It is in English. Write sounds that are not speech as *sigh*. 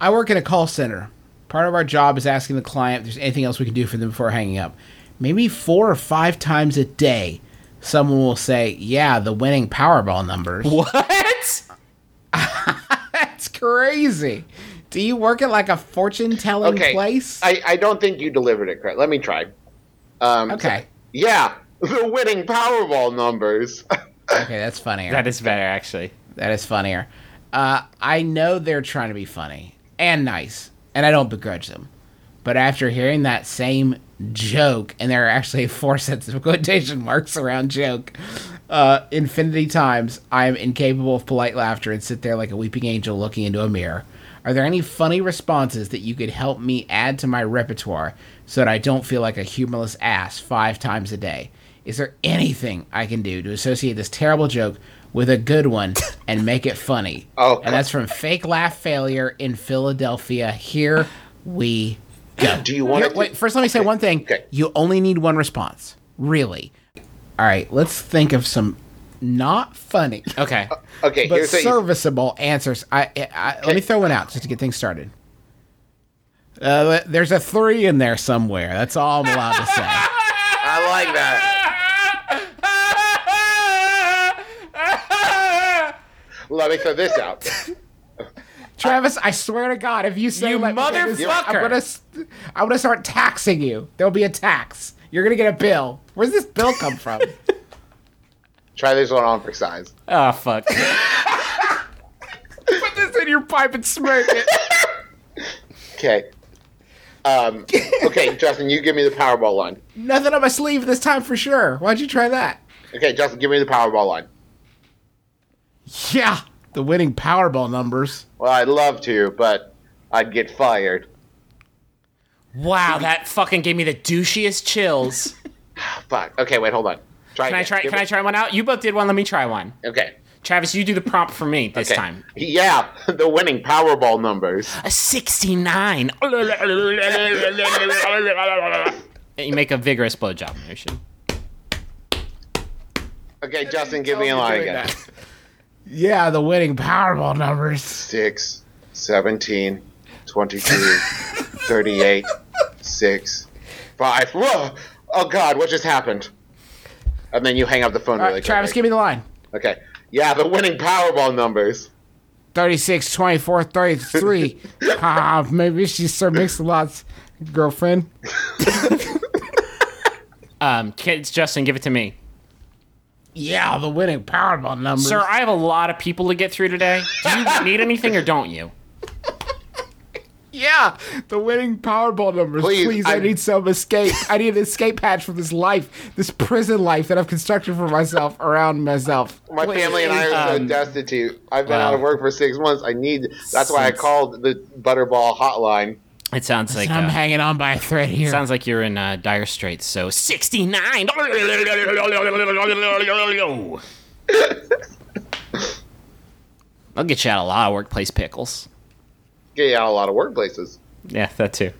I work in a call center. Part of our job is asking the client if there's anything else we can do for them before hanging up. Maybe four or five times a day, someone will say, Yeah, the winning Powerball numbers. *laughs* What? *laughs* That's crazy. Do you work at like a fortune telling Okay. place? I, I don't think you delivered it correct. Let me try. Um, okay. Yeah, the winning Powerball numbers. *laughs* Okay, that's funnier. That is better, actually. That is funnier. Uh, I know they're trying to be funny and nice, and I don't begrudge them. But after hearing that same joke, and there are actually *laughs* four sets of quotation marks around joke, uh, infinity times, I am incapable of polite laughter and sit there like a weeping angel looking into a mirror. Are there any funny responses that you could help me add to my repertoire so that I don't feel like a humorless ass five times a day? Is there anything I can do to associate this terrible joke with a good one and make it funny? *laughs* Oh, and that's from Fake Laugh Failure in Philadelphia. Here we go. Do you want Here- to wait? First, let me say one thing. Okay. You only need one response. Really. All right. Let's think of some not funny *laughs* Okay. Okay, but here's what you- serviceable answers. I, I, I let me throw one out just to get things started. Uh, there's a three in there somewhere. That's all I'm allowed to say. *laughs* I like that. Let me throw this out. *laughs* Travis, I swear to God, if you say You let me this- motherfucker. I'm gonna, s- I'm gonna start taxing you. There'll be a tax. You're gonna get a bill. Where's this bill come from? *laughs* Try this one on for size. Oh, fuck. *laughs* Put this in your pipe and smoke it. Okay. Um, okay, Justin, you give me the Powerball line. Nothing on my sleeve this time for sure. Why'd you try that? Okay, Justin, give me the Powerball line. Yeah, the winning Powerball numbers. Well, I'd love to, but I'd get fired. Wow, that fucking gave me the douchiest chills. *laughs* Fuck. Okay, wait, hold on. Try Can I again. try? Give Can I me- try one out? You both did one. Let me try one. Okay. Travis, you do the prompt for me this Okay. time. Yeah, *laughs* the winning Powerball numbers. A 69. *laughs* you make a vigorous blowjob motion. Okay, Justin, give me a line again. Yeah, the winning Powerball numbers. 6, 17, 22, *laughs* 38, 6, 5. Whoa! Oh, God, what just happened? And then you hang up the phone All really right, Travis, give me the line. Okay. Yeah, the winning Powerball numbers. 36, 24, 33. *laughs* Ah, maybe she's Sir Mix-a-Lot's girlfriend. *laughs* Um, kids, Justin, give it to me. Yeah, the winning Powerball numbers. Sir, I have a lot of people to get through today. Do you *laughs* need anything or don't you? yeah, the winning Powerball numbers. Please, Please, I, I- need some escape. I need an escape hatch from this life, this prison life that I've constructed for myself around myself. My family and I are so um, destitute. I've been wow. out of work for six months. I need. That's why I called the Butterball hotline. It sounds like I'm uh, hanging on by a thread here. sounds like you're in uh, dire straits. So 69. I'll get you out a lot of workplace pickles. Get you out a lot of workplaces. Yeah, that too.